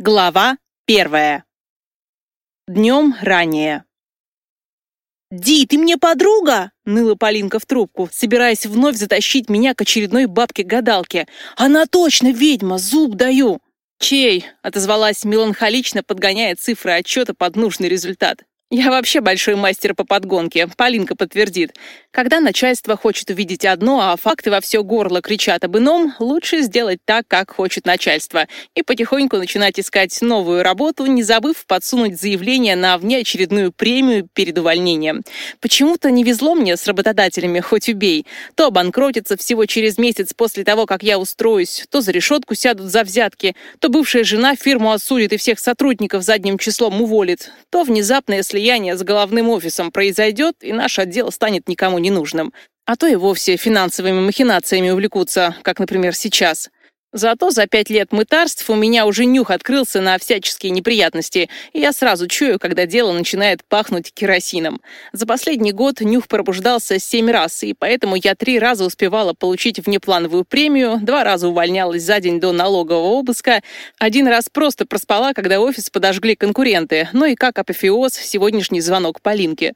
Глава первая. Днем ранее. «Ди, ты мне подруга?» — ныла Полинка в трубку, собираясь вновь затащить меня к очередной бабке-гадалке. «Она точно ведьма, зуб даю!» «Чей?» — отозвалась меланхолично, подгоняя цифры отчета под нужный результат. Я вообще большой мастер по подгонке, Полинка подтвердит. Когда начальство хочет увидеть одно, а факты во все горло кричат об ином, лучше сделать так, как хочет начальство, и потихоньку начинать искать новую работу, не забыв подсунуть заявление на внеочередную премию перед увольнением. Почему-то не везло мне с работодателями, хоть убей. То обанкротятся всего через месяц после того, как я устроюсь, то за решетку сядут за взятки, то бывшая жена фирму осудит и всех сотрудников задним числом уволит, то внезапно, если слияние с головным офисом произойдет, и наш отдел станет никому не нужным. А то и вовсе финансовыми махинациями увлекутся, как, например, сейчас. Зато за пять лет мытарств у меня уже нюх открылся на всяческие неприятности, и я сразу чую, когда дело начинает пахнуть керосином. За последний год нюх пробуждался семь раз, и поэтому я три раза успевала получить внеплановую премию, два раза увольнялась за день до налогового обыска, один раз просто проспала, когда офис подожгли конкуренты, ну и как апофеоз сегодняшний звонок Полинке.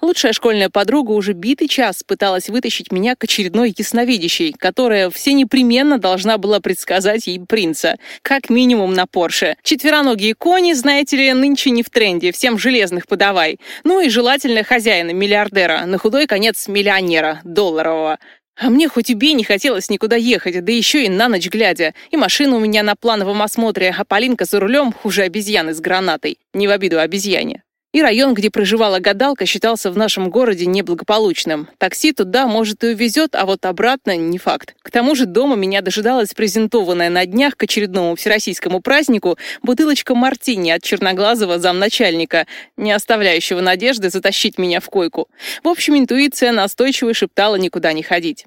Лучшая школьная подруга уже битый час пыталась вытащить меня к очередной ясновидящей, которая все непременно должна была представить предсказать ей принца. Как минимум на Порше. Четвероногие кони, знаете ли, нынче не в тренде. Всем железных подавай. Ну и желательно хозяина, миллиардера. На худой конец миллионера, долларового. А мне хоть убей не хотелось никуда ехать, да еще и на ночь глядя. И машина у меня на плановом осмотре, а Полинка за рулем хуже обезьяны с гранатой. Не в обиду обезьяне. И район, где проживала гадалка, считался в нашем городе неблагополучным. Такси туда, может, и увезет, а вот обратно не факт. К тому же дома меня дожидалась презентованная на днях к очередному всероссийскому празднику бутылочка мартини от черноглазого замначальника, не оставляющего надежды затащить меня в койку. В общем, интуиция настойчиво шептала никуда не ходить.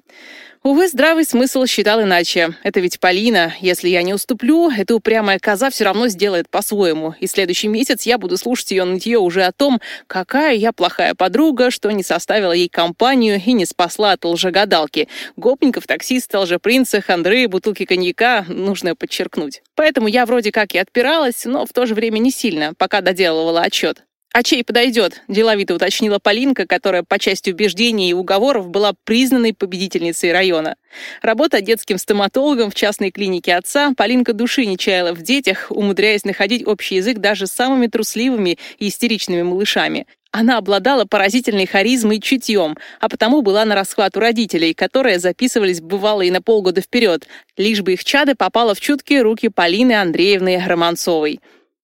Увы, здравый смысл считал иначе. Это ведь Полина. Если я не уступлю, эта упрямая коза все равно сделает по-своему. И следующий месяц я буду слушать ее нытье уже о том, какая я плохая подруга, что не составила ей компанию и не спасла от лжегадалки. Гопников, таксиста, лжепринца, хандры, бутылки коньяка, нужно подчеркнуть. Поэтому я вроде как и отпиралась, но в то же время не сильно, пока доделывала отчет. «А чей подойдет?» – деловито уточнила Полинка, которая по части убеждений и уговоров была признанной победительницей района. Работа детским стоматологом в частной клинике отца, Полинка души не чаяла в детях, умудряясь находить общий язык даже с самыми трусливыми и истеричными малышами. Она обладала поразительной харизмой и чутьем, а потому была на расхват у родителей, которые записывались бывало и на полгода вперед, лишь бы их чадо попало в чуткие руки Полины Андреевны Романцовой.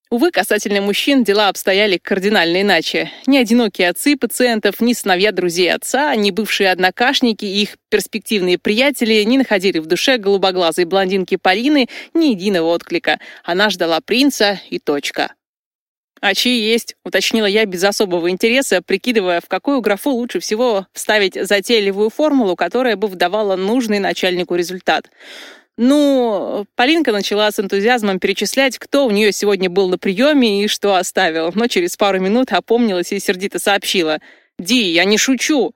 Увы, касательно мужчин дела обстояли кардинально иначе. Ни одинокие отцы пациентов, ни сыновья друзей отца, ни бывшие однокашники и их перспективные приятели не находили в душе голубоглазой блондинки Полины ни единого отклика. Она ждала принца и точка. «А чьи есть?» — уточнила я без особого интереса, прикидывая, в какую графу лучше всего вставить затейливую формулу, которая бы выдавала нужный начальнику результат. Ну, Полинка начала с энтузиазмом перечислять, кто у нее сегодня был на приеме и что оставил, но через пару минут опомнилась и сердито сообщила. «Ди, я не шучу.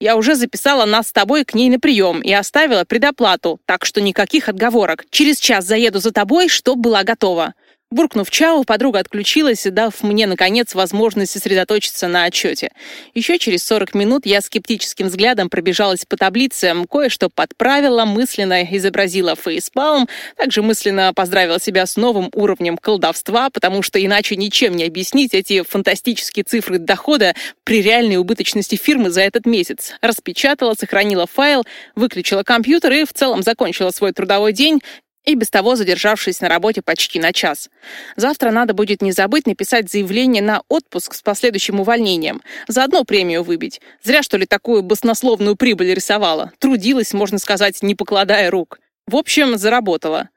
Я уже записала нас с тобой к ней на прием и оставила предоплату, так что никаких отговорок. Через час заеду за тобой, чтоб была готова». Буркнув чау, подруга отключилась, дав мне, наконец, возможность сосредоточиться на отчете. Еще через 40 минут я скептическим взглядом пробежалась по таблицам, кое-что подправила, мысленно изобразила фейспалм, также мысленно поздравила себя с новым уровнем колдовства, потому что иначе ничем не объяснить эти фантастические цифры дохода при реальной убыточности фирмы за этот месяц. Распечатала, сохранила файл, выключила компьютер и в целом закончила свой трудовой день, и без того задержавшись на работе почти на час. Завтра надо будет не забыть написать заявление на отпуск с последующим увольнением. Заодно премию выбить. Зря, что ли, такую баснословную прибыль рисовала. Трудилась, можно сказать, не покладая рук. В общем, заработала.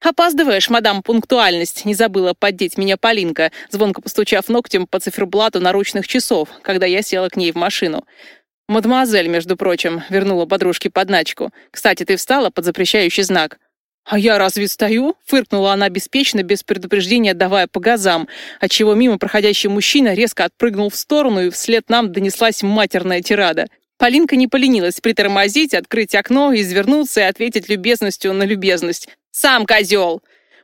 «Опаздываешь, мадам, пунктуальность», — не забыла поддеть меня Полинка, звонко постучав ногтем по циферблату наручных часов, когда я села к ней в машину. «Мадемуазель, между прочим», — вернула подружке подначку. «Кстати, ты встала под запрещающий знак. «А я разве стою?» — фыркнула она беспечно, без предупреждения давая по газам, отчего мимо проходящий мужчина резко отпрыгнул в сторону, и вслед нам донеслась матерная тирада. Полинка не поленилась притормозить, открыть окно, извернуться и ответить любезностью на любезность. «Сам козел!»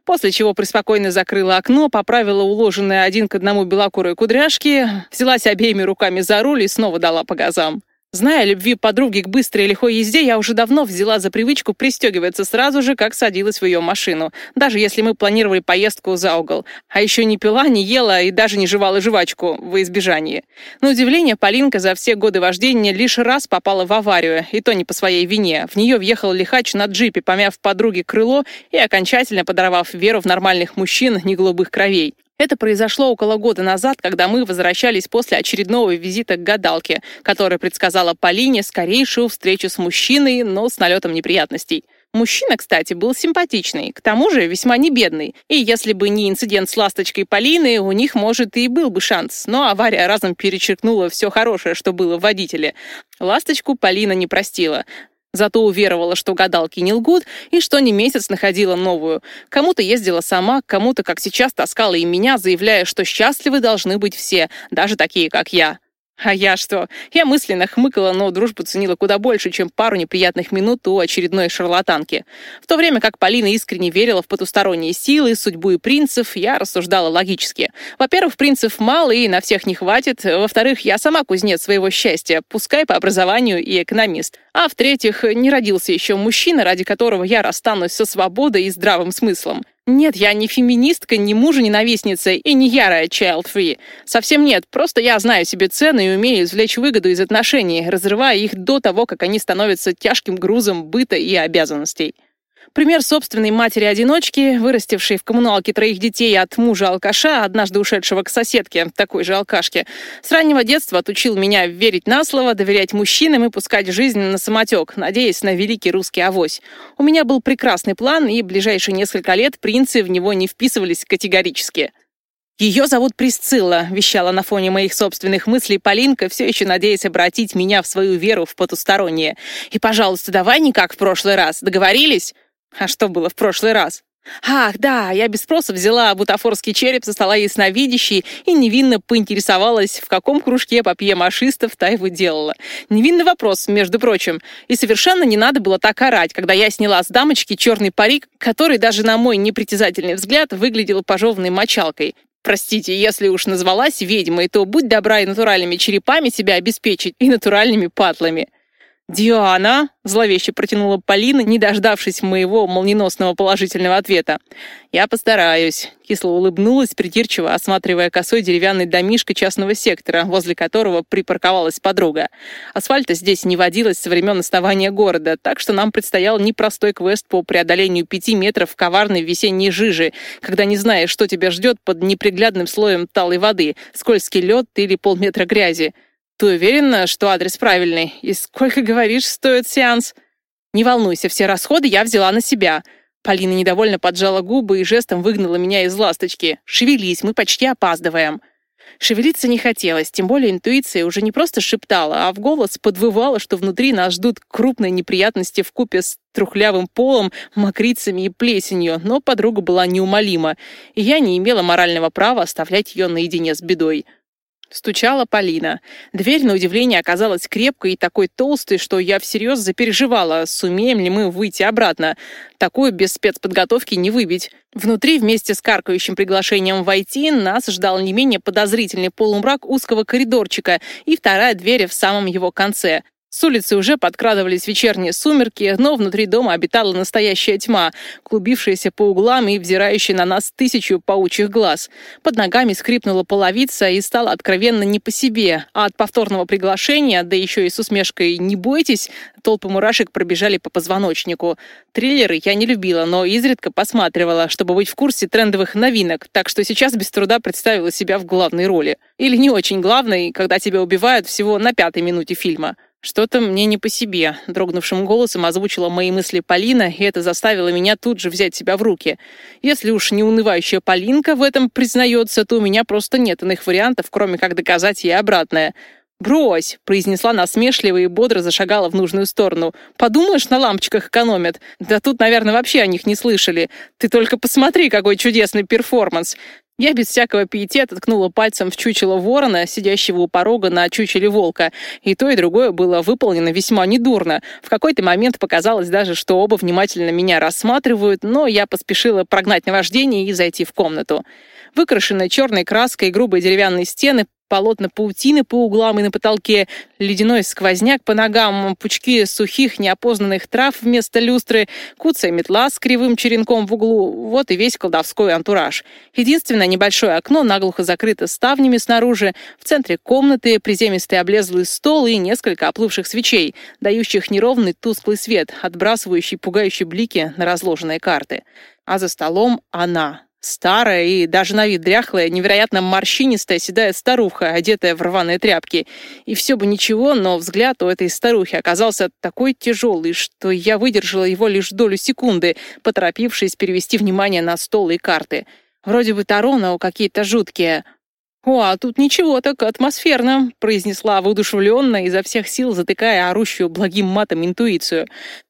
после чего преспокойно закрыла окно, поправила уложенные один к одному белокурые кудряшки, взялась обеими руками за руль и снова дала по газам. Зная любви подруги к быстрой и лихой езде, я уже давно взяла за привычку пристегиваться сразу же, как садилась в ее машину, даже если мы планировали поездку за угол. А еще не пила, не ела и даже не жевала жвачку в избежании. На удивление, Полинка за все годы вождения лишь раз попала в аварию, и то не по своей вине. В нее въехал лихач на джипе, помяв подруге крыло и окончательно подорвав веру в нормальных мужчин не голубых кровей. Это произошло около года назад, когда мы возвращались после очередного визита к гадалке, которая предсказала Полине скорейшую встречу с мужчиной, но с налетом неприятностей. Мужчина, кстати, был симпатичный, к тому же весьма не бедный. И если бы не инцидент с ласточкой Полины, у них, может, и был бы шанс. Но авария разом перечеркнула все хорошее, что было в водителе. Ласточку Полина не простила. Зато уверовала, что гадалки не лгут, и что не месяц находила новую. Кому-то ездила сама, кому-то, как сейчас, таскала и меня, заявляя, что счастливы должны быть все, даже такие, как я. А я что? Я мысленно хмыкала, но дружбу ценила куда больше, чем пару неприятных минут у очередной шарлатанки. В то время как Полина искренне верила в потусторонние силы, судьбу и принцев, я рассуждала логически. Во-первых, принцев мало и на всех не хватит. Во-вторых, я сама кузнец своего счастья, пускай по образованию и экономист. А в-третьих, не родился еще мужчина, ради которого я расстанусь со свободой и здравым смыслом. Нет, я не феминистка, не мужа ненавистница и не ярая child-free. Совсем нет, просто я знаю себе цены и умею извлечь выгоду из отношений, разрывая их до того, как они становятся тяжким грузом быта и обязанностей. Пример собственной матери-одиночки, вырастившей в коммуналке троих детей от мужа-алкаша, однажды ушедшего к соседке, такой же алкашке, с раннего детства отучил меня верить на слово, доверять мужчинам и пускать жизнь на самотек, надеясь на великий русский авось. У меня был прекрасный план, и ближайшие несколько лет принцы в него не вписывались категорически. «Ее зовут Присцилла», — вещала на фоне моих собственных мыслей Полинка, все еще надеясь обратить меня в свою веру в потустороннее. «И, пожалуйста, давай не как в прошлый раз. Договорились?» А что было в прошлый раз? Ах, да, я без спроса взяла бутафорский череп со стола ясновидящей и невинно поинтересовалась, в каком кружке папье-машистов та его делала. Невинный вопрос, между прочим. И совершенно не надо было так орать, когда я сняла с дамочки черный парик, который даже на мой непритязательный взгляд выглядел пожеванной мочалкой. Простите, если уж назвалась ведьмой, то будь добра и натуральными черепами себя обеспечить, и натуральными патлами. «Диана!» — зловеще протянула Полина, не дождавшись моего молниеносного положительного ответа. «Я постараюсь», — кисло улыбнулась, придирчиво осматривая косой деревянный домишко частного сектора, возле которого припарковалась подруга. Асфальта здесь не водилось со времен основания города, так что нам предстоял непростой квест по преодолению пяти метров коварной весенней жижи, когда не знаешь, что тебя ждет под неприглядным слоем талой воды, скользкий лед или полметра грязи. Ты уверена, что адрес правильный? И сколько, говоришь, стоит сеанс? Не волнуйся, все расходы я взяла на себя. Полина недовольно поджала губы и жестом выгнала меня из ласточки. Шевелись, мы почти опаздываем. Шевелиться не хотелось, тем более интуиция уже не просто шептала, а в голос подвывала, что внутри нас ждут крупные неприятности в купе с трухлявым полом, мокрицами и плесенью, но подруга была неумолима, и я не имела морального права оставлять ее наедине с бедой. Стучала Полина. Дверь, на удивление, оказалась крепкой и такой толстой, что я всерьез запереживала, сумеем ли мы выйти обратно. Такую без спецподготовки не выбить. Внутри, вместе с каркающим приглашением войти, нас ждал не менее подозрительный полумрак узкого коридорчика и вторая дверь в самом его конце. С улицы уже подкрадывались вечерние сумерки, но внутри дома обитала настоящая тьма, клубившаяся по углам и взирающая на нас тысячу паучьих глаз. Под ногами скрипнула половица и стало откровенно не по себе, а от повторного приглашения, да еще и с усмешкой «не бойтесь», толпы мурашек пробежали по позвоночнику. Триллеры я не любила, но изредка посматривала, чтобы быть в курсе трендовых новинок, так что сейчас без труда представила себя в главной роли. Или не очень главной, когда тебя убивают всего на пятой минуте фильма. «Что-то мне не по себе», — дрогнувшим голосом озвучила мои мысли Полина, и это заставило меня тут же взять себя в руки. Если уж не унывающая Полинка в этом признается, то у меня просто нет иных вариантов, кроме как доказать ей обратное. «Брось!» — произнесла насмешливо и бодро зашагала в нужную сторону. «Подумаешь, на лампочках экономят. Да тут, наверное, вообще о них не слышали. Ты только посмотри, какой чудесный перформанс. Я без всякого пиетета ткнула пальцем в чучело ворона, сидящего у порога на чучеле волка. И то, и другое было выполнено весьма недурно. В какой-то момент показалось даже, что оба внимательно меня рассматривают, но я поспешила прогнать наваждение и зайти в комнату. Выкрашенные черной краской грубые деревянные стены полотна паутины по углам и на потолке, ледяной сквозняк по ногам, пучки сухих неопознанных трав вместо люстры, куцая метла с кривым черенком в углу. Вот и весь колдовской антураж. Единственное небольшое окно наглухо закрыто ставнями снаружи. В центре комнаты приземистый облезлый стол и несколько оплывших свечей, дающих неровный тусклый свет, отбрасывающий пугающие блики на разложенные карты. А за столом она, Старая и даже на вид дряхлая, невероятно морщинистая седая старуха, одетая в рваные тряпки. И все бы ничего, но взгляд у этой старухи оказался такой тяжелый, что я выдержала его лишь долю секунды, поторопившись перевести внимание на стол и карты. Вроде бы Таро, но какие-то жуткие. «О, а тут ничего так атмосферно», — произнесла воодушевленно, изо всех сил затыкая орущую благим матом интуицию.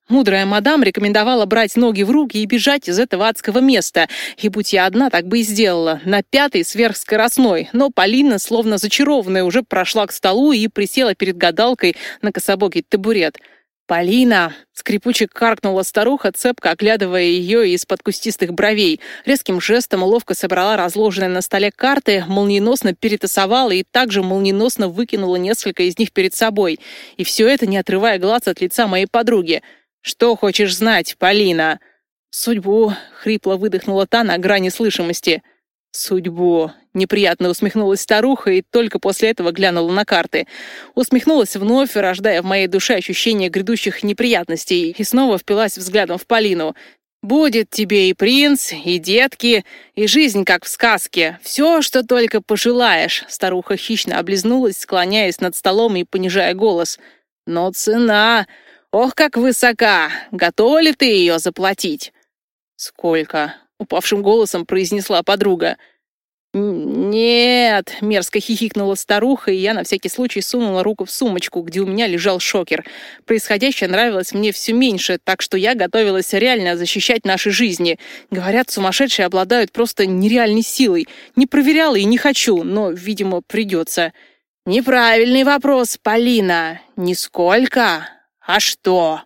Мудрая мадам рекомендовала брать ноги в руки и бежать из этого адского места. И будь я одна, так бы и сделала. На пятой сверхскоростной. Но Полина, словно зачарованная, уже прошла к столу и присела перед гадалкой на кособокий табурет. «Полина!» — скрипуче каркнула старуха, цепко оглядывая ее из-под кустистых бровей. Резким жестом ловко собрала разложенные на столе карты, молниеносно перетасовала и также молниеносно выкинула несколько из них перед собой. И все это, не отрывая глаз от лица моей подруги — «Что хочешь знать, Полина?» «Судьбу», — хрипло выдохнула та на грани слышимости. «Судьбу», — неприятно усмехнулась старуха и только после этого глянула на карты. Усмехнулась вновь, рождая в моей душе ощущение грядущих неприятностей, и снова впилась взглядом в Полину. «Будет тебе и принц, и детки, и жизнь, как в сказке. Все, что только пожелаешь», — старуха хищно облизнулась, склоняясь над столом и понижая голос. «Но цена...» «Ох, как высока! Готова ли ты ее заплатить?» «Сколько?» — упавшим голосом произнесла подруга. «Нет», — мерзко хихикнула старуха, и я на всякий случай сунула руку в сумочку, где у меня лежал шокер. Происходящее нравилось мне все меньше, так что я готовилась реально защищать наши жизни. Говорят, сумасшедшие обладают просто нереальной силой. Не проверяла и не хочу, но, видимо, придется. «Неправильный вопрос, Полина. Нисколько. «А что?»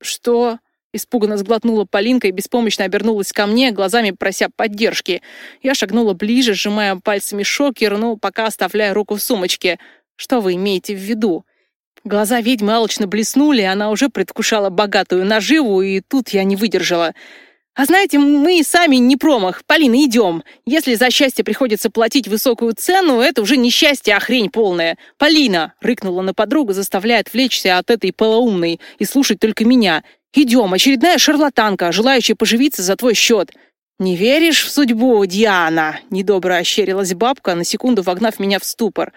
«Что?» Испуганно сглотнула Полинка и беспомощно обернулась ко мне, глазами прося поддержки. Я шагнула ближе, сжимая пальцами шокер, но пока оставляя руку в сумочке. «Что вы имеете в виду?» Глаза ведьмы алчно блеснули, она уже предвкушала богатую наживу, и тут я не выдержала. А знаете, мы и сами не промах. Полина, идем. Если за счастье приходится платить высокую цену, это уже не счастье, а хрень полная. Полина, рыкнула на подругу, заставляя отвлечься от этой полоумной и слушать только меня. Идем, очередная шарлатанка, желающая поживиться за твой счет. «Не веришь в судьбу, Диана?» — недобро ощерилась бабка, на секунду вогнав меня в ступор.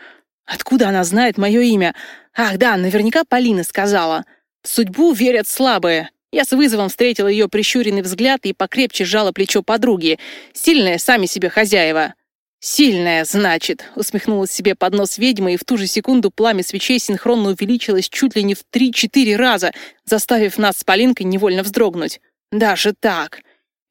«Откуда она знает мое имя? Ах, да, наверняка Полина сказала. В судьбу верят слабые. Я с вызовом встретила ее прищуренный взгляд и покрепче сжала плечо подруги. Сильная, сами себе хозяева. «Сильная, значит», — усмехнулась себе под нос ведьмы, и в ту же секунду пламя свечей синхронно увеличилось чуть ли не в три-четыре раза, заставив нас с Полинкой невольно вздрогнуть. «Даже так.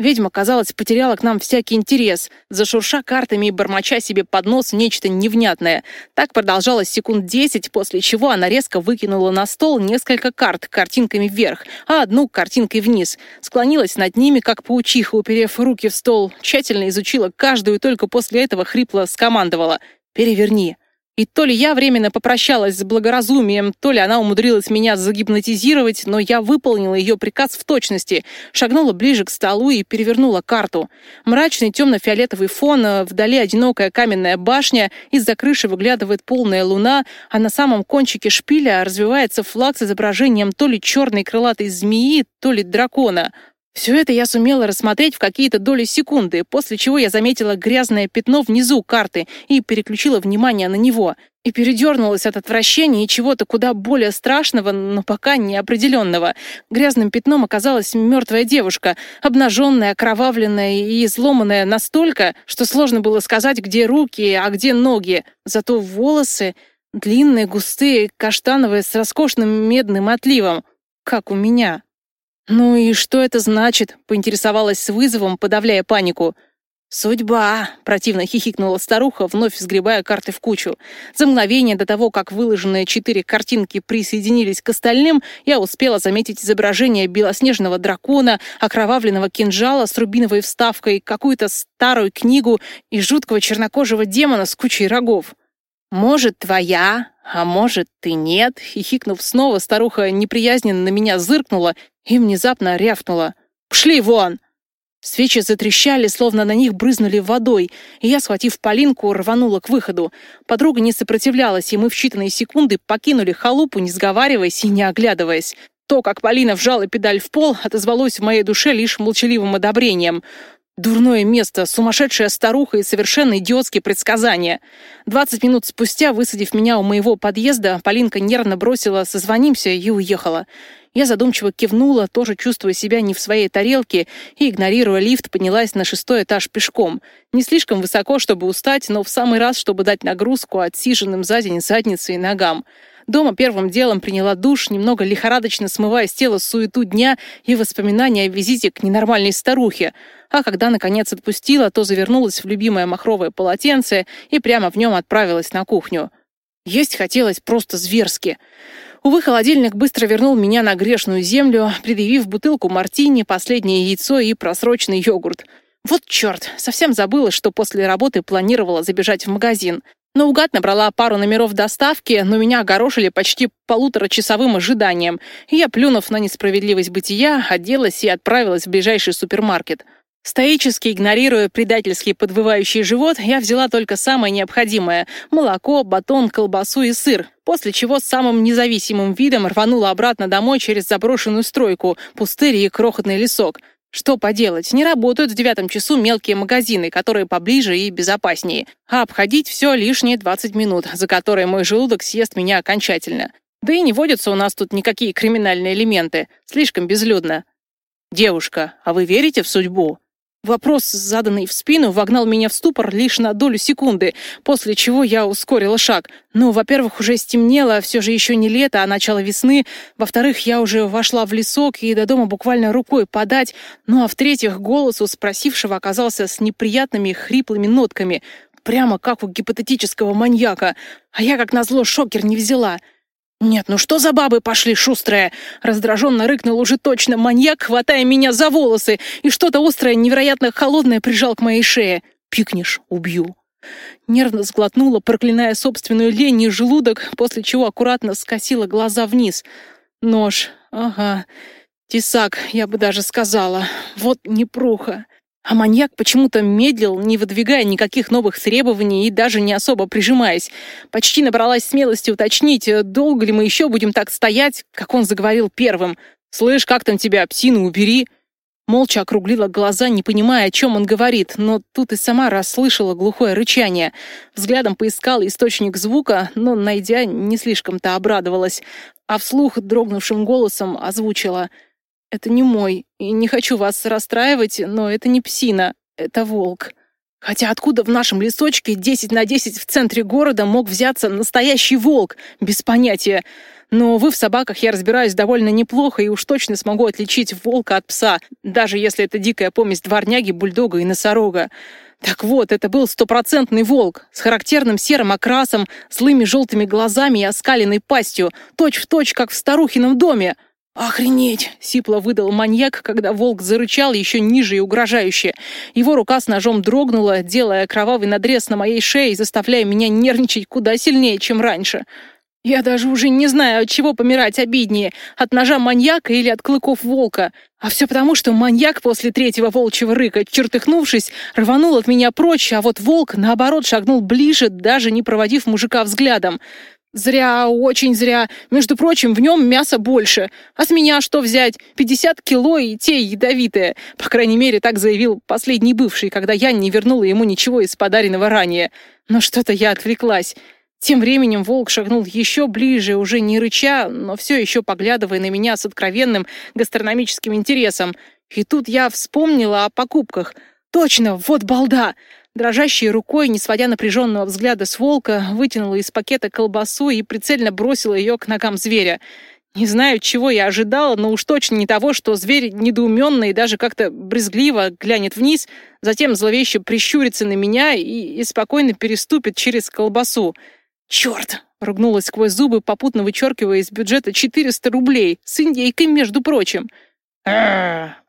Ведьма, казалось, потеряла к нам всякий интерес, зашурша картами и бормоча себе под нос нечто невнятное. Так продолжалось секунд десять, после чего она резко выкинула на стол несколько карт картинками вверх, а одну картинкой вниз. Склонилась над ними, как паучиха, уперев руки в стол, тщательно изучила каждую только после этого хрипло скомандовала «Переверни». И то ли я временно попрощалась с благоразумием, то ли она умудрилась меня загипнотизировать, но я выполнила ее приказ в точности, шагнула ближе к столу и перевернула карту. Мрачный темно-фиолетовый фон, э, вдали одинокая каменная башня, из-за крыши выглядывает полная луна, а на самом кончике шпиля развивается флаг с изображением то ли черной крылатой змеи, то ли дракона. Все это я сумела рассмотреть в какие-то доли секунды, после чего я заметила грязное пятно внизу карты и переключила внимание на него. И передернулась от отвращения и чего-то куда более страшного, но пока неопределенного. Грязным пятном оказалась мертвая девушка, обнаженная, окровавленная и изломанная настолько, что сложно было сказать, где руки, а где ноги. Зато волосы длинные, густые, каштановые, с роскошным медным отливом, как у меня. «Ну и что это значит?» — поинтересовалась с вызовом, подавляя панику. «Судьба!» — противно хихикнула старуха, вновь сгребая карты в кучу. За мгновение до того, как выложенные четыре картинки присоединились к остальным, я успела заметить изображение белоснежного дракона, окровавленного кинжала с рубиновой вставкой, какую-то старую книгу и жуткого чернокожего демона с кучей рогов. «Может, твоя, а может, ты нет?» Хихикнув снова, старуха неприязненно на меня зыркнула и внезапно рявкнула. «Пшли вон!» Свечи затрещали, словно на них брызнули водой, и я, схватив Полинку, рванула к выходу. Подруга не сопротивлялась, и мы в считанные секунды покинули халупу, не сговариваясь и не оглядываясь. То, как Полина вжала педаль в пол, отозвалось в моей душе лишь молчаливым одобрением. Дурное место, сумасшедшая старуха и совершенно идиотские предсказания. Двадцать минут спустя, высадив меня у моего подъезда, Полинка нервно бросила «созвонимся» и уехала. Я задумчиво кивнула, тоже чувствуя себя не в своей тарелке, и, игнорируя лифт, поднялась на шестой этаж пешком. Не слишком высоко, чтобы устать, но в самый раз, чтобы дать нагрузку отсиженным за день заднице и ногам. Дома первым делом приняла душ, немного лихорадочно смывая с тела суету дня и воспоминания о визите к ненормальной старухе. А когда, наконец, отпустила, то завернулась в любимое махровое полотенце и прямо в нем отправилась на кухню. Есть хотелось просто зверски. Увы, холодильник быстро вернул меня на грешную землю, предъявив бутылку мартини, последнее яйцо и просроченный йогурт. Вот черт, совсем забыла, что после работы планировала забежать в магазин. Наугад набрала пару номеров доставки, но меня огорошили почти полуторачасовым ожиданием. Я, плюнув на несправедливость бытия, оделась и отправилась в ближайший супермаркет. Стоически игнорируя предательский подвывающий живот, я взяла только самое необходимое – молоко, батон, колбасу и сыр, после чего самым независимым видом рванула обратно домой через заброшенную стройку, пустырь и крохотный лесок. Что поделать, не работают в девятом часу мелкие магазины, которые поближе и безопаснее, а обходить все лишние 20 минут, за которые мой желудок съест меня окончательно. Да и не водятся у нас тут никакие криминальные элементы, слишком безлюдно. «Девушка, а вы верите в судьбу?» Вопрос, заданный в спину, вогнал меня в ступор лишь на долю секунды, после чего я ускорила шаг. Ну, во-первых, уже стемнело, все же еще не лето, а начало весны. Во-вторых, я уже вошла в лесок и до дома буквально рукой подать. Ну, а в-третьих, голос у спросившего оказался с неприятными хриплыми нотками. Прямо как у гипотетического маньяка. А я, как назло, шокер не взяла. «Нет, ну что за бабы пошли, шустрые?» Раздраженно рыкнул уже точно маньяк, хватая меня за волосы, и что-то острое, невероятно холодное прижал к моей шее. «Пикнешь — убью». Нервно сглотнула, проклиная собственную лень и желудок, после чего аккуратно скосила глаза вниз. Нож. Ага. Тесак, я бы даже сказала. Вот непруха. А маньяк почему-то медлил, не выдвигая никаких новых требований и даже не особо прижимаясь. Почти набралась смелости уточнить, долго ли мы еще будем так стоять, как он заговорил первым. «Слышь, как там тебя, псину убери!» Молча округлила глаза, не понимая, о чем он говорит, но тут и сама расслышала глухое рычание. Взглядом поискала источник звука, но, найдя, не слишком-то обрадовалась, а вслух дрогнувшим голосом озвучила — это не мой, и не хочу вас расстраивать, но это не псина, это волк. Хотя откуда в нашем лесочке 10 на 10 в центре города мог взяться настоящий волк? Без понятия. Но вы в собаках я разбираюсь довольно неплохо и уж точно смогу отличить волка от пса, даже если это дикая помесь дворняги, бульдога и носорога. Так вот, это был стопроцентный волк с характерным серым окрасом, злыми желтыми глазами и оскаленной пастью, точь-в-точь, точь, как в старухином доме. «Охренеть!» — сипло выдал маньяк, когда волк зарычал еще ниже и угрожающе. Его рука с ножом дрогнула, делая кровавый надрез на моей шее, заставляя меня нервничать куда сильнее, чем раньше. Я даже уже не знаю, от чего помирать обиднее, от ножа маньяка или от клыков волка. А все потому, что маньяк после третьего волчьего рыка, чертыхнувшись, рванул от меня прочь, а вот волк, наоборот, шагнул ближе, даже не проводив мужика взглядом. Зря, очень зря. Между прочим, в нем мяса больше. А с меня что взять? 50 кило и те ядовитые. По крайней мере, так заявил последний бывший, когда я не вернула ему ничего из подаренного ранее. Но что-то я отвлеклась. Тем временем волк шагнул еще ближе, уже не рыча, но все еще поглядывая на меня с откровенным гастрономическим интересом. И тут я вспомнила о покупках. Точно, вот балда! Дрожащей рукой, не сводя напряженного взгляда с волка, вытянула из пакета колбасу и прицельно бросила ее к ногам зверя. Не знаю, чего я ожидала, но уж точно не того, что зверь недоуменно и даже как-то брезгливо глянет вниз, затем зловеще прищурится на меня и, и спокойно переступит через колбасу. «Черт!» — ругнулась сквозь зубы, попутно вычеркивая из бюджета 400 рублей, с индейкой, между прочим.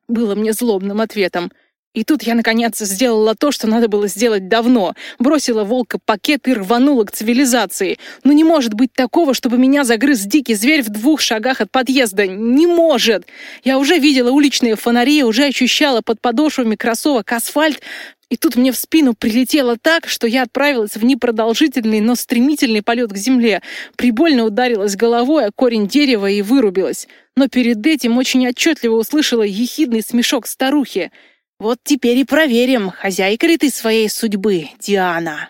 было мне злобным ответом. И тут я, наконец, сделала то, что надо было сделать давно. Бросила волка пакет и рванула к цивилизации. Но не может быть такого, чтобы меня загрыз дикий зверь в двух шагах от подъезда. Не может! Я уже видела уличные фонари, уже ощущала под подошвами кроссовок асфальт, и тут мне в спину прилетело так, что я отправилась в непродолжительный, но стремительный полет к земле. Прибольно ударилась головой о корень дерева и вырубилась. Но перед этим очень отчетливо услышала ехидный смешок старухи — вот теперь и проверим, хозяйка ли ты своей судьбы, Диана.